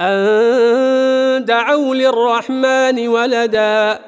أن دعوا للرحمن ولداً.